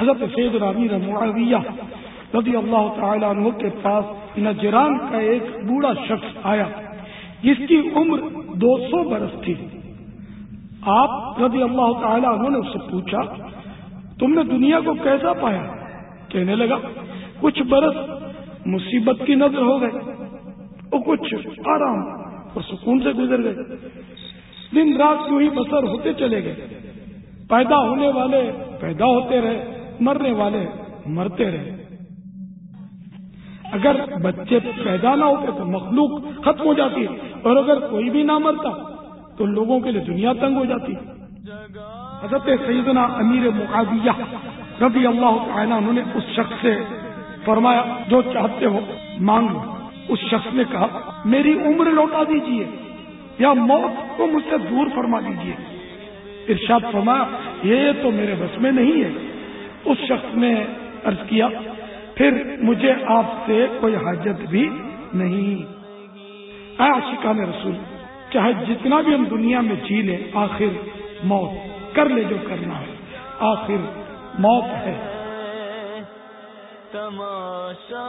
حضرت سید رامیر معاویہ رضی اللہ تعالیٰ عنہ کے پاس نجران کا ایک بوڑھا شخص آیا، جس کی عمر دو سو برس تھی۔ آپ رضی اللہ تعالیٰ عنہ نے اس سے پوچھا، تم نے دنیا کو کیسا پایا؟ کہنے لگا، کچھ برس مصیبت کی نظر ہو گئے اور کچھ آرام اور سکون سے گزر گئے۔ دن رات یوں ہی بسر ہوتے چلے گئے۔ پیدا ہونے والے پیدا ہوتے رہے۔ مرنے والے مرتے رہے۔ اگر بچے پیدا نہ ہوتے تو مخلوق ختم ہو جاتی ہے اور اگر کوئی بھی نہ مرتا تو لوگوں کے لیے دنیا تنگ ہو جاتی۔ حضرت سیدنا امیر معاویہ رضی اللہ تعالیٰ انہوں نے اس شخص سے فرمایا، جو چاہتے ہو مانگ لو۔ اس شخص نے کہا، میری عمر لوٹا دیجیے یا موت کو مجھ سے دور فرما دیجیے۔ ارشاد فرمایا، یہ تو میرے بس میں نہیں ہے۔ اس شخص نے عرض کیا، پھر مجھے آپ سے کوئی حاجت بھی نہیں۔ اے عاشقان رسول، چاہے جتنا بھی ہم دنیا میں جی لیں آخر موت کر لے جو کرنا ہے، آخر موت ہے۔ تماشا